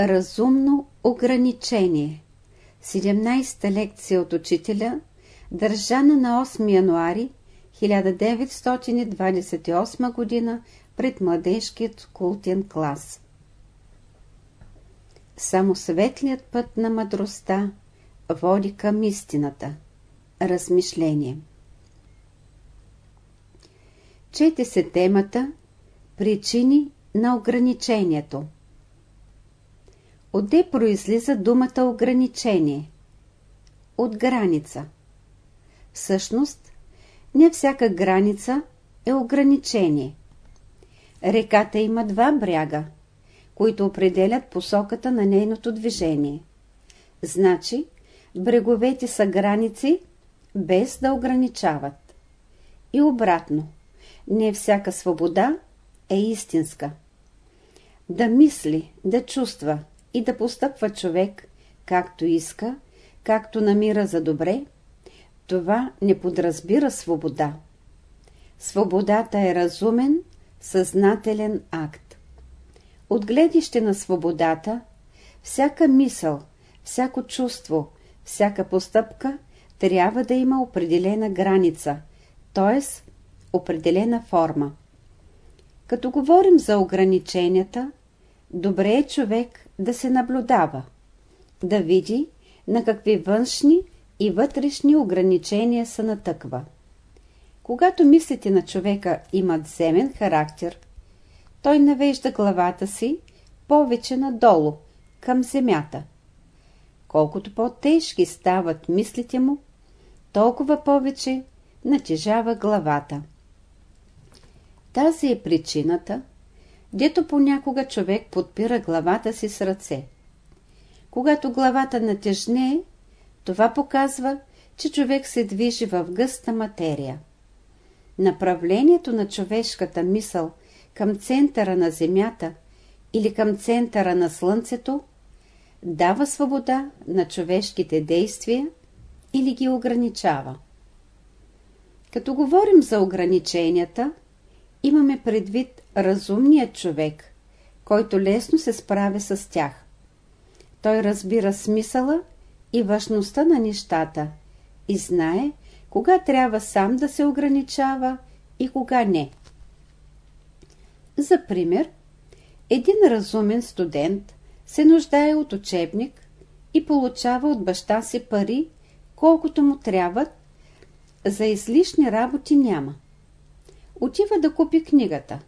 Разумно ограничение 17-та лекция от учителя, държана на 8 януари 1928 г. пред младежкият култен клас. Само светлият път на мъдростта води към истината. Размишление Чете се темата Причини на ограничението. Отде произлиза думата ограничение? От граница. Всъщност, не всяка граница е ограничение. Реката има два бряга, които определят посоката на нейното движение. Значи, бреговете са граници, без да ограничават. И обратно, не всяка свобода е истинска. Да мисли, да чувства и да постъпва човек, както иска, както намира за добре, това не подразбира свобода. Свободата е разумен, съзнателен акт. От гледище на свободата, всяка мисъл, всяко чувство, всяка постъпка трябва да има определена граница, т.е. определена форма. Като говорим за ограниченията, добре е човек да се наблюдава, да види на какви външни и вътрешни ограничения се натъква. Когато мислите на човека имат земен характер, той навежда главата си повече надолу, към земята. Колкото по-тежки стават мислите му, толкова повече натежава главата. Тази е причината, дето понякога човек подпира главата си с ръце. Когато главата натежне, това показва, че човек се движи в гъста материя. Направлението на човешката мисъл към центъра на Земята или към центъра на Слънцето дава свобода на човешките действия или ги ограничава. Като говорим за ограниченията, имаме предвид разумният човек, който лесно се справя с тях. Той разбира смисъла и важността на нещата и знае кога трябва сам да се ограничава и кога не. За пример, един разумен студент се нуждае от учебник и получава от баща си пари, колкото му трябват, за излишни работи няма. Отива да купи книгата,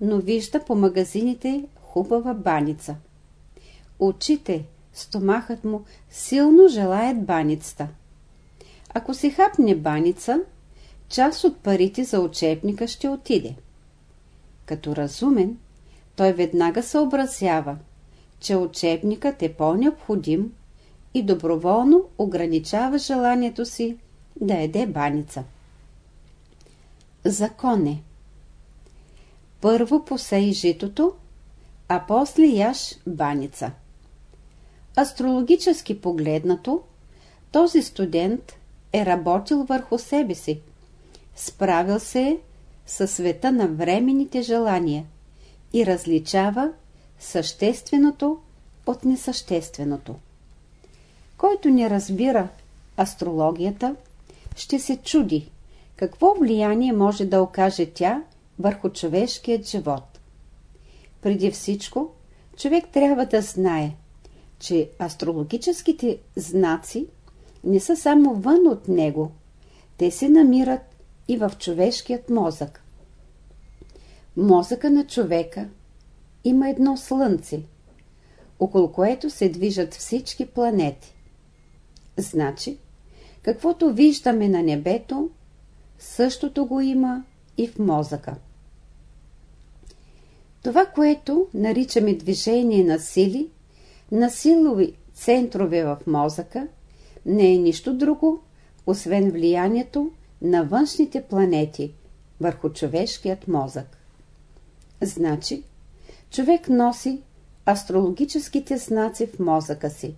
но вижда по магазините хубава баница. Очите, стомахът му силно желаят баницата. Ако си хапне баница, част от парите за учебника ще отиде. Като разумен, той веднага съобразява, че учебникът е по-необходим и доброволно ограничава желанието си да еде баница. Закон е Първо посей житото, а после яш баница. Астрологически погледнато, този студент е работил върху себе си, справил се със света на временните желания и различава същественото от несъщественото. Който не разбира астрологията, ще се чуди какво влияние може да окаже тя върху човешкият живот. Преди всичко, човек трябва да знае, че астрологическите знаци не са само вън от него, те се намират и в човешкият мозък. Мозъка на човека има едно слънце, около което се движат всички планети. Значи, каквото виждаме на небето, същото го има и в мозъка. Това, което наричаме движение на сили, на силови центрове в мозъка, не е нищо друго, освен влиянието на външните планети върху човешкият мозък. Значи, човек носи астрологическите знаци в мозъка си.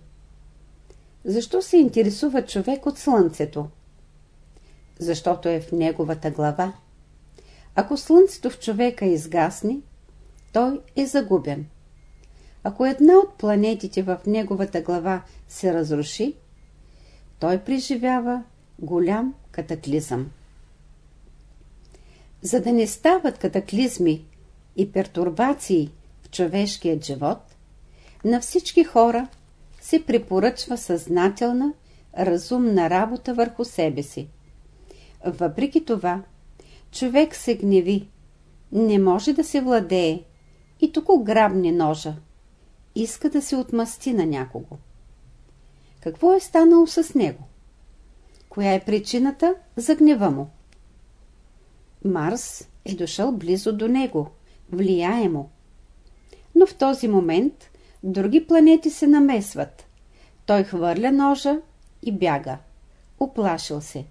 Защо се интересува човек от Слънцето? Защото е в неговата глава. Ако Слънцето в човека изгасне, той е загубен. Ако една от планетите в неговата глава се разруши, той преживява голям катаклизъм. За да не стават катаклизми и пертурбации в човешкият живот, на всички хора се препоръчва съзнателна, разумна работа върху себе си. Въпреки това, човек се гневи, не може да се владее и тук грабне ножа. Иска да се отмъсти на някого. Какво е станало с него? Коя е причината за гнева му? Марс е дошъл близо до него, влияе му. Но в този момент други планети се намесват. Той хвърля ножа и бяга. Оплашил се.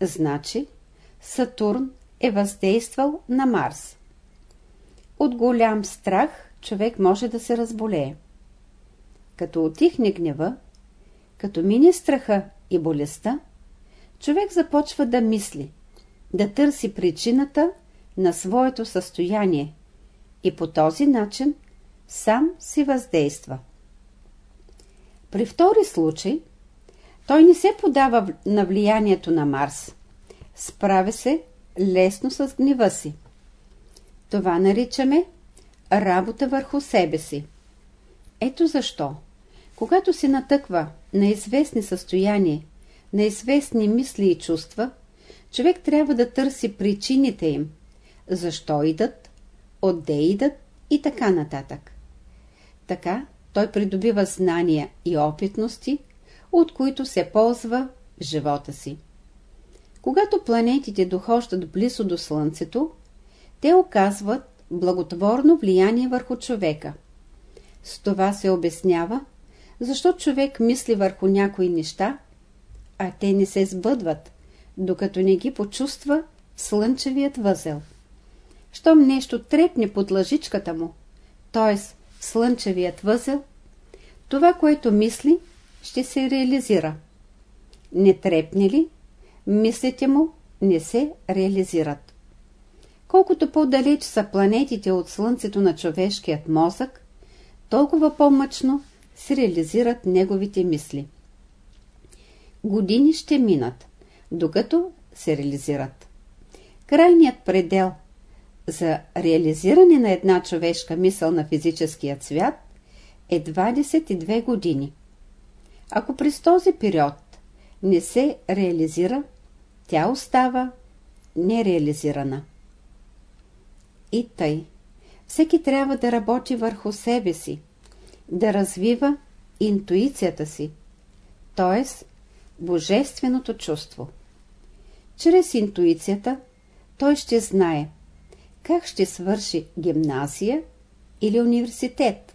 Значи, Сатурн е въздействал на Марс. От голям страх човек може да се разболее. Като отихне гнева, като мине страха и болестта, човек започва да мисли, да търси причината на своето състояние и по този начин сам си въздейства. При втори случай той не се подава на влиянието на Марс. Справя се лесно с гнева си. Това наричаме работа върху себе си. Ето защо, когато се натъква на известни състояния, на известни мисли и чувства, човек трябва да търси причините им, защо идат, отде идат и така нататък. Така той придобива знания и опитности, от които се ползва в живота си. Когато планетите дохождат близо до Слънцето, те оказват благотворно влияние върху човека. С това се обяснява, защо човек мисли върху някои неща, а те не се сбъдват, докато не ги почувства в слънчевият възел. Щом нещо трепне под лъжичката му, т.е. в слънчевият възел, това, което мисли, ще се реализира. Не трепне ли, мислите му не се реализират. Колкото по-далеч са планетите от Слънцето на човешкият мозък, толкова по-мъчно се реализират неговите мисли. Години ще минат, докато се реализират. Крайният предел за реализиране на една човешка мисъл на физическия свят е 22 години. Ако през този период не се реализира, тя остава нереализирана. И тъй. Всеки трябва да работи върху себе си, да развива интуицията си, т.е. божественото чувство. Чрез интуицията той ще знае как ще свърши гимназия или университет,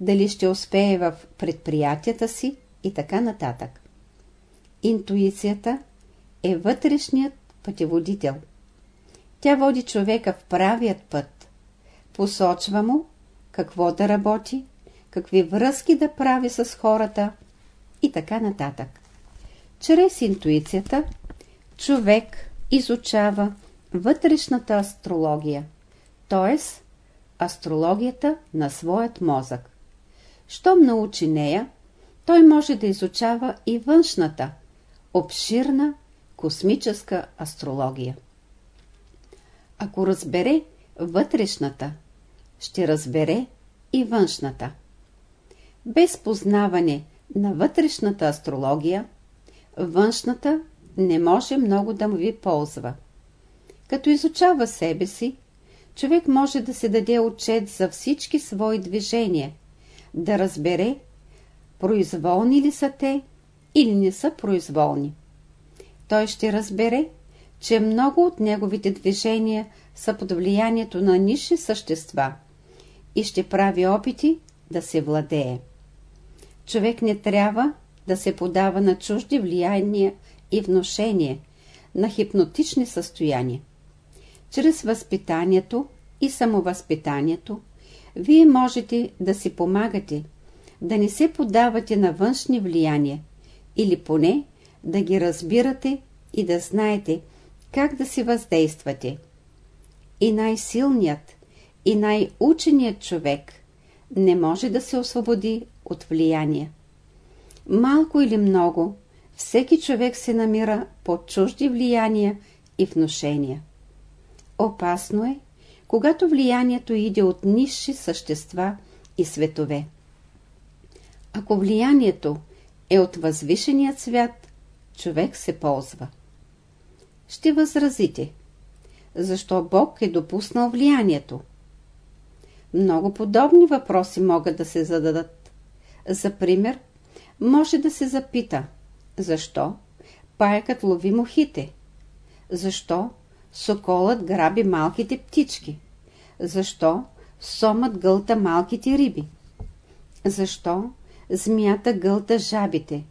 дали ще успее в предприятията си и така нататък. Интуицията е вътрешният пътеводител. Тя води човека в правият път, посочва му какво да работи, какви връзки да прави с хората и така нататък. Чрез интуицията човек изучава вътрешната астрология, т.е. астрологията на своят мозък. Щом научи нея, той може да изучава и външната, обширна космическа астрология. Ако разбере вътрешната, ще разбере и външната. Без познаване на вътрешната астрология, външната не може много да му ви ползва. Като изучава себе си, човек може да се даде отчет за всички свои движения, да разбере, произволни ли са те или не са произволни. Той ще разбере, че много от неговите движения са под влиянието на ниши същества и ще прави опити да се владее. Човек не трябва да се подава на чужди влияния и вношение, на хипнотични състояния. Чрез възпитанието и самовъзпитанието вие можете да си помагате, да не се подавате на външни влияния или поне да ги разбирате и да знаете как да си въздействате. И най-силният, и най-ученият човек не може да се освободи от влияние. Малко или много, всеки човек се намира под чужди влияния и вношения. Опасно е, когато влиянието иде от низши същества и светове. Ако влиянието е от възвишеният свят, човек се ползва. Ще възразите. Защо Бог е допуснал влиянието? Много подобни въпроси могат да се зададат. За пример, може да се запита, защо паякът лови мухите? Защо соколът граби малките птички? Защо сомът гълта малките риби? Защо змията гълта жабите?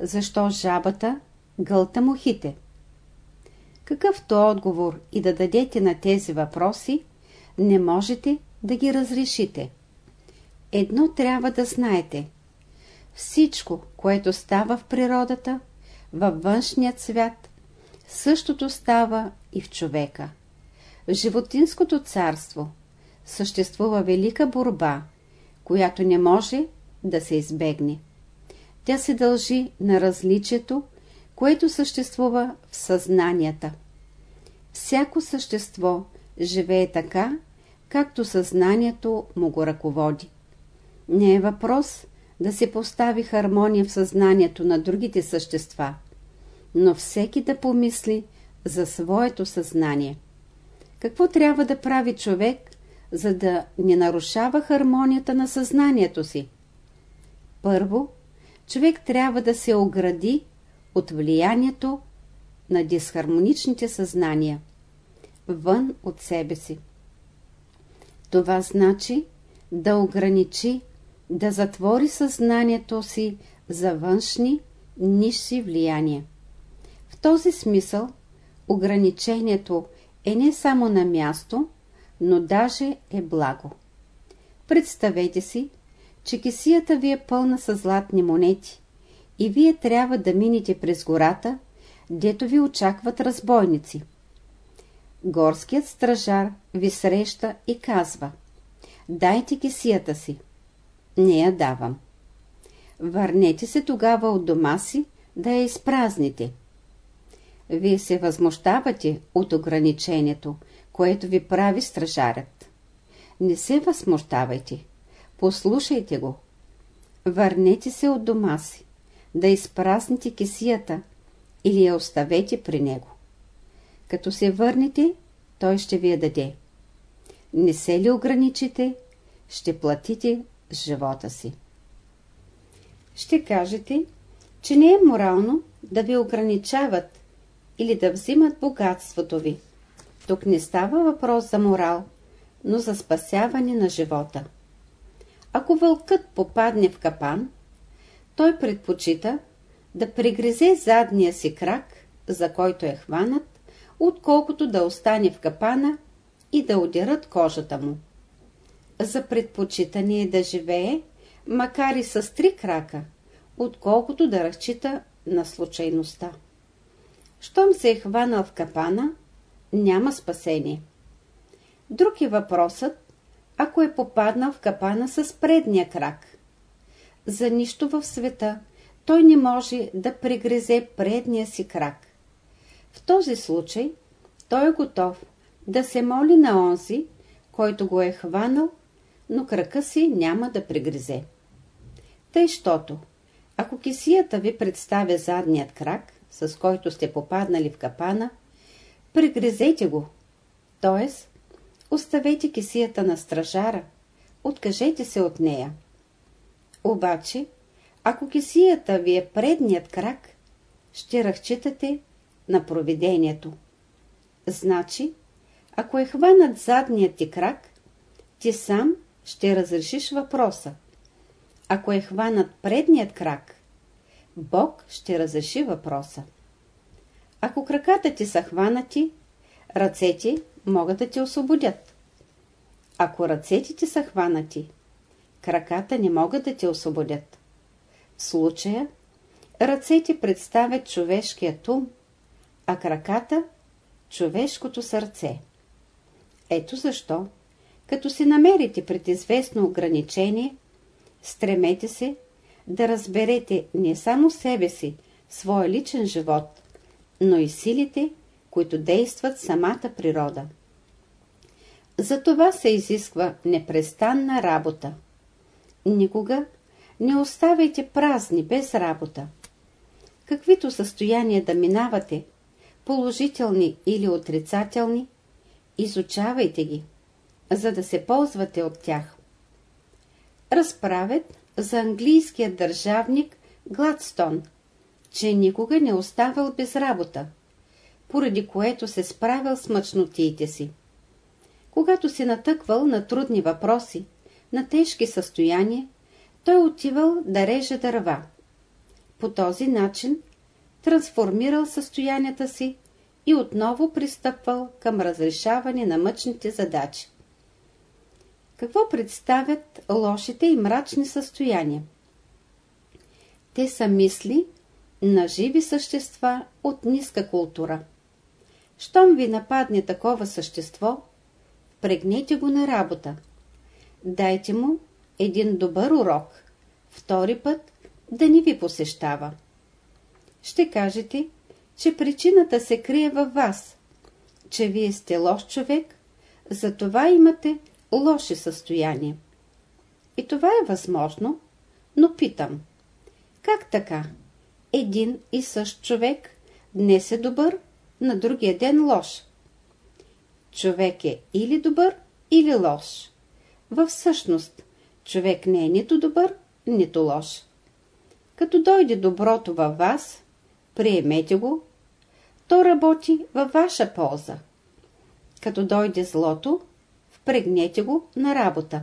Защо жабата гълта мухите? Какъвто отговор и да дадете на тези въпроси, не можете да ги разрешите. Едно трябва да знаете. Всичко, което става в природата, във външният свят, същото става и в човека. В животинското царство съществува велика борба, която не може да се избегне. Тя се дължи на различието, което съществува в съзнанията. Всяко същество живее така, както съзнанието му го ръководи. Не е въпрос да се постави хармония в съзнанието на другите същества, но всеки да помисли за своето съзнание. Какво трябва да прави човек, за да не нарушава хармонията на съзнанието си? Първо, човек трябва да се огради от влиянието на дисхармоничните съзнания, вън от себе си. Това значи да ограничи, да затвори съзнанието си за външни, ниши влияния. В този смисъл ограничението е не само на място, но даже е благо. Представете си, че кисията ви е пълна с златни монети и вие трябва да минете през гората, дето ви очакват разбойници. Горският стражар ви среща и казва Дайте кисията си. Не я давам. Върнете се тогава от дома си да я изпразните. Вие се възмущавате от ограничението, което ви прави стражарят. Не се възмущавайте. Послушайте го. Върнете се от дома си, да изпразните кисията или я оставете при него. Като се върнете, той ще ви я даде. Не се ли ограничите, ще платите с живота си. Ще кажете, че не е морално да ви ограничават или да взимат богатството ви. Тук не става въпрос за морал, но за спасяване на живота. Ако вълкът попадне в капан, той предпочита да пригризе задния си крак, за който е хванат, отколкото да остане в капана и да удерат кожата му. За предпочитане е да живее, макар и с три крака, отколкото да разчита на случайността. Щом се е хванал в капана, няма спасение. Друг е въпросът, ако е попаднал в капана с предния крак. За нищо в света той не може да прегрезе предния си крак. В този случай той е готов да се моли на онзи, който го е хванал, но крака си няма да прегрезе. Тъй, щото, ако кисията ви представя задният крак, с който сте попаднали в капана, прегрезете го, т.е. оставете кисията на стражара, откажете се от нея. Обаче, ако кисията ви е предният крак, ще разчитате на провидението. Значи, ако е хванат задният ти крак, ти сам ще разрешиш въпроса. Ако е хванат предният крак, Бог ще разреши въпроса. Ако краката ти са хванати, ръцете могат да те освободят. Ако ръцете ти са хванати, краката не могат да те освободят. В случая, ръцете представят човешкият ум, а краката – човешкото сърце. Ето защо, Като се намерите пред известно ограничение, стремете се да разберете не само себе си, своя личен живот, но и силите, които действат самата природа. За това се изисква непрестанна работа. Никога не оставяйте празни, без работа. Каквито състояния да минавате, положителни или отрицателни, изучавайте ги, за да се ползвате от тях. Разправят за английския държавник Гладстон, че никога не оставал без работа, поради което се справил с мъчнотиите си. Когато се натъквал на трудни въпроси, на тежки състояния, той отивал да реже дърва. По този начин трансформирал състоянията си и отново пристъпвал към разрешаване на мъчните задачи. Какво представят лошите и мрачни състояния? Те са мисли на живи същества от ниска култура. Щом ви нападне такова същество, прегнете го на работа. Дайте му един добър урок, втори път да ни ви посещава. Ще кажете, че причината се крие във вас, че вие сте лош човек, затова имате лоши състояния. И това е възможно, но питам, как така? Един и същ човек днес е добър, на другия ден лош. Човек е или добър, или лош. В същност, човек не е нито добър, нито лош. Като дойде доброто във вас, приемете го, то работи във ваша полза. Като дойде злото, впрегнете го на работа.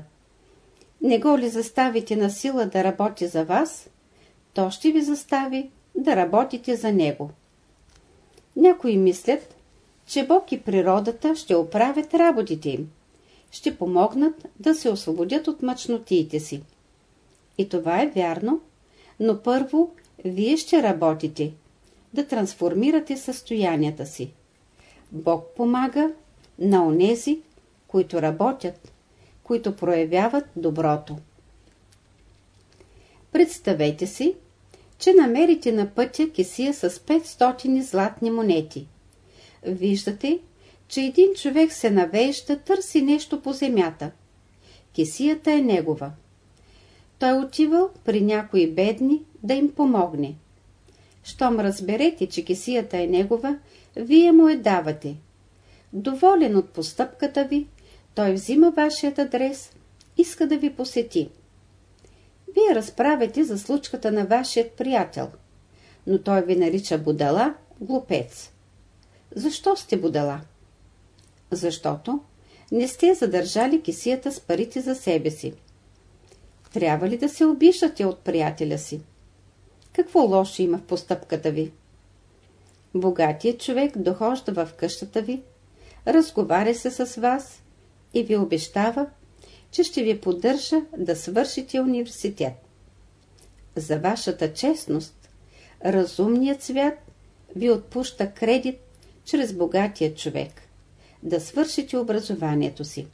Не го ли заставите на сила да работи за вас, то ще ви застави да работите за него. Някои мислят, че Бог и природата ще оправят работите им, ще помогнат да се освободят от мъчнотиите си. И това е вярно, но първо вие ще работите, да трансформирате състоянията си. Бог помага на онези, които работят, които проявяват доброто. Представете си, че намерите на пътя кесия с 500 златни монети. Виждате, че един човек се навежда, търси нещо по земята. Кесията е негова. Той отивал при някои бедни да им помогне. Щом разберете, че кесията е негова, вие му я давате. Доволен от постъпката ви, той взима вашият адрес, иска да ви посети. Вие разправяте за случката на вашият приятел, но той ви нарича будала, глупец. Защо сте будала? Защото не сте задържали кисията с парите за себе си. Трябва ли да се обиждате от приятеля си? Какво лошо има в постъпката ви? Богатият човек дохожда в къщата ви, разговаря се с вас и ви обещава, че ще ви поддържа да свършите университет. За вашата честност, разумният свят ви отпуща кредит чрез богатия човек, да свършите образованието си.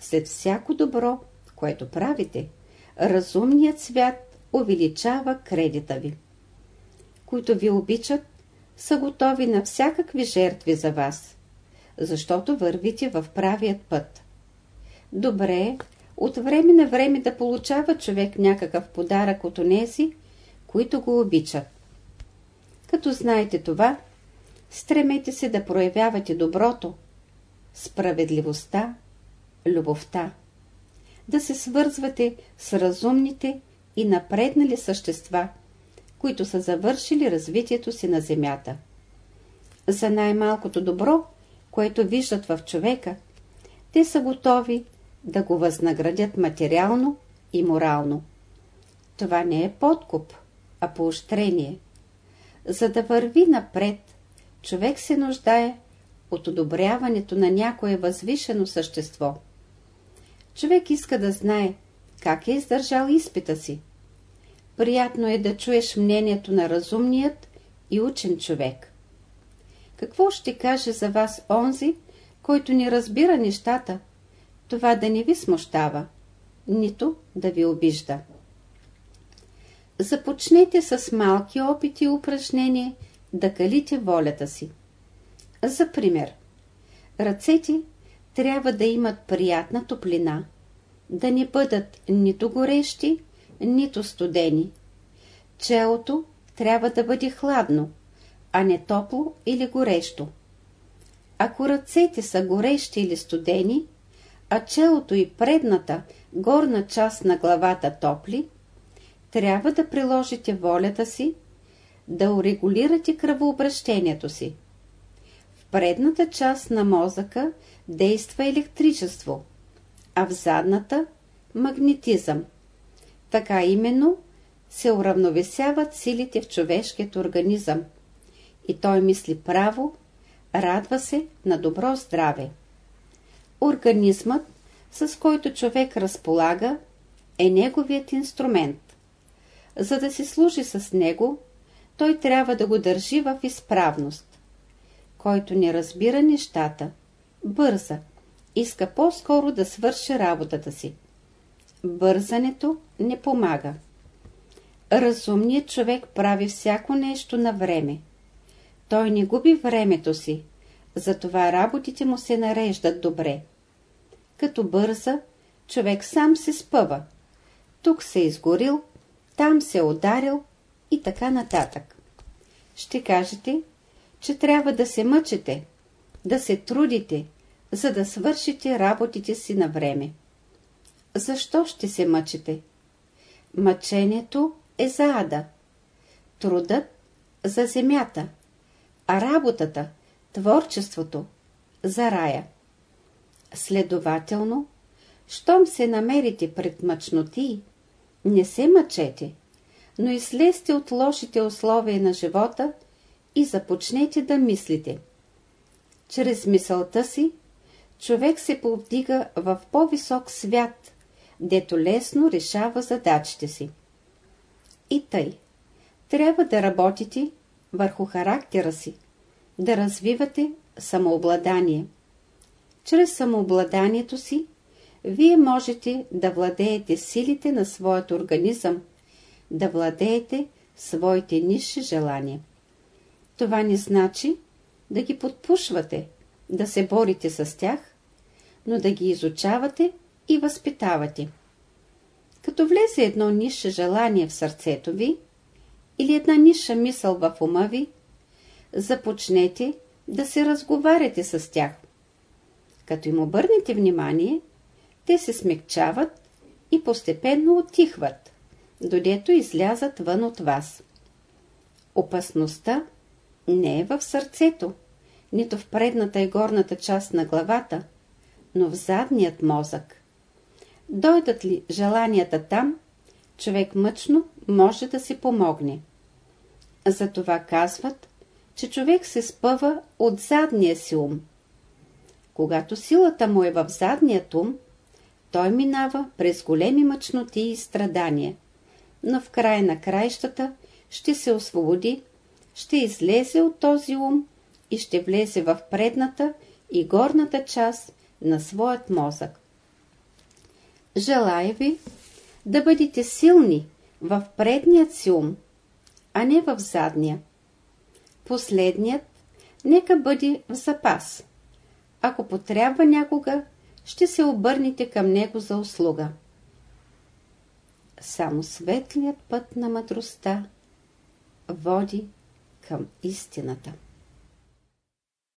След всяко добро, което правите, разумният свят увеличава кредита ви. Които ви обичат, са готови на всякакви жертви за вас, защото вървите в правият път. Добре от време на време да получава човек някакъв подарък от онези, които го обичат. Като знаете това, стремете се да проявявате доброто, справедливостта, любовта, да се свързвате с разумните и напреднали същества, които са завършили развитието си на Земята. За най-малкото добро, което виждат в човека, те са готови да го възнаградят материално и морално. Това не е подкуп, а поощрение. За да върви напред, човек се нуждае от одобряването на някое възвишено същество. Човек иска да знае как е издържал изпита си. Приятно е да чуеш мнението на разумният и учен човек. Какво ще каже за вас онзи, който не разбира нещата, това да не ви смущава, нито да ви обижда. Започнете с малки опити и упражнения да калите волята си. За пример, ръцете трябва да имат приятна топлина, да не бъдат нито горещи, нито студени. Челото трябва да бъде хладно, а не топло или горещо. Ако ръцете са горещи или студени, а челото и предната, горна част на главата топли, трябва да приложите волята си, да урегулирате кръвообращението си. В предната част на мозъка действа електричество, а в задната – магнетизъм. Така именно се уравновесяват силите в човешкият организъм и той мисли право, радва се на добро здраве. Организмът, с който човек разполага, е неговият инструмент. За да се служи с него, той трябва да го държи в изправност. Който не разбира нещата, бърза, иска по-скоро да свърши работата си. Бързането не помага. Разумният човек прави всяко нещо на време. Той не губи времето си, затова работите му се нареждат добре. Като бърза, човек сам се спъва. Тук се изгорил, там се ударил и така нататък. Ще кажете, че трябва да се мъчете, да се трудите, за да свършите работите си на време. Защо ще се мъчите? Мъчението е за ада, трудът за земята, а работата, творчеството за рая. Следователно, щом се намерите пред мъчноти, не се мъчете, но излезте от лошите условия на живота и започнете да мислите. Чрез мисълта си, човек се повдига в по-висок свят, дето лесно решава задачите си. И тъй, трябва да работите върху характера си, да развивате самообладание. Чрез самообладанието си, вие можете да владеете силите на своят организъм, да владеете своите нисши желания. Това не значи да ги подпушвате, да се борите с тях, но да ги изучавате и възпитавате. Като влезе едно нише желание в сърцето ви или една ниша мисъл в ума ви, започнете да се разговаряте с тях. Като им обърнете внимание, те се смекчават и постепенно отихват, додето излязат вън от вас. Опасността не е в сърцето, нито в предната и горната част на главата, но в задният мозък. Дойдат ли желанията там, човек мъчно може да си помогне. Затова казват, че човек се спъва от задния си ум. Когато силата му е в задният ум, той минава през големи мъчноти и страдания, но в края на краищата ще се освободи, ще излезе от този ум и ще влезе в предната и горната част на своят мозък. Желая ви да бъдете силни в предният си ум, а не в задния. Последният нека бъде в запас. Ако потрябва някога, ще се обърнете към него за услуга. Само светлият път на мъдростта води към истината.